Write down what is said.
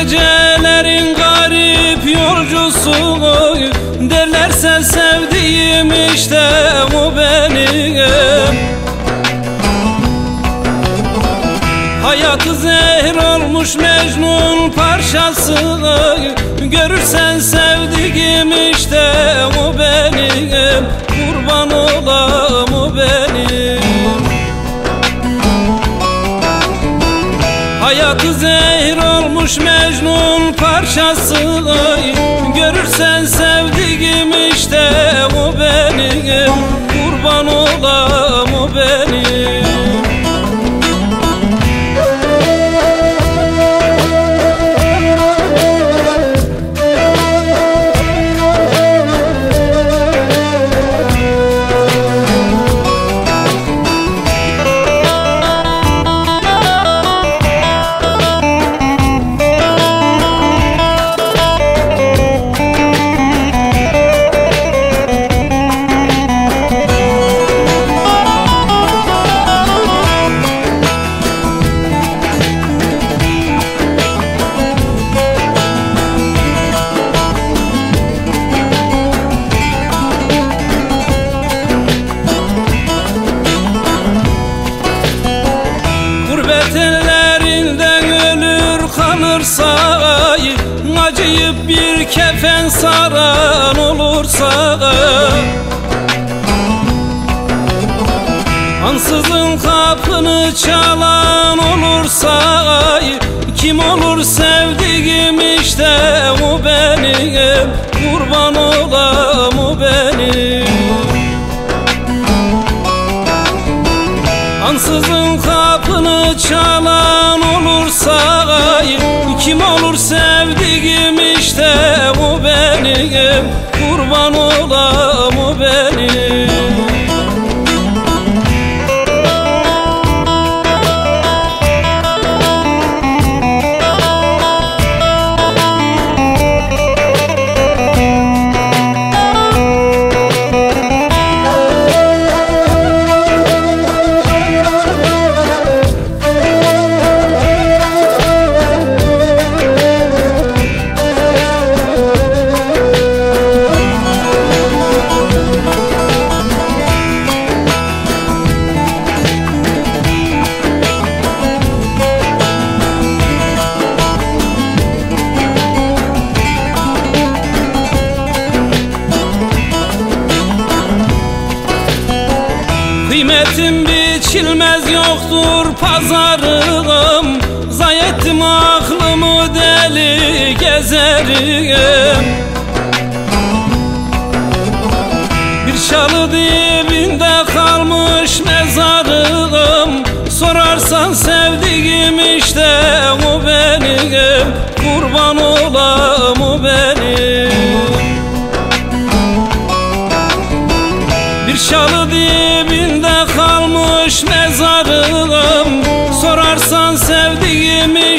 Gecelerin garip yolcusu Derlerse sevdiğim işte o benim Hayatı zehir olmuş Mecnun parçası Görürsen sevdiğim işte o benim Kurban olam Mecnun parçası Görürsen sevdiğim işte o benim. Kurban olam o benim çalan olursa Kim olur sevdiğim işte o benim. Kurban olam o benim. Ansızın kapını çalan olursa Kim olur sevdiğim pazarım Zayettim aklımı deli gezerim. Bir çalı dibinde kalmış mezarım Sorarsan sevdiğim işte o benim. Kurban olam o benim. Bir çalı dibinde kalmış mezarım sorarsan sevdiğimi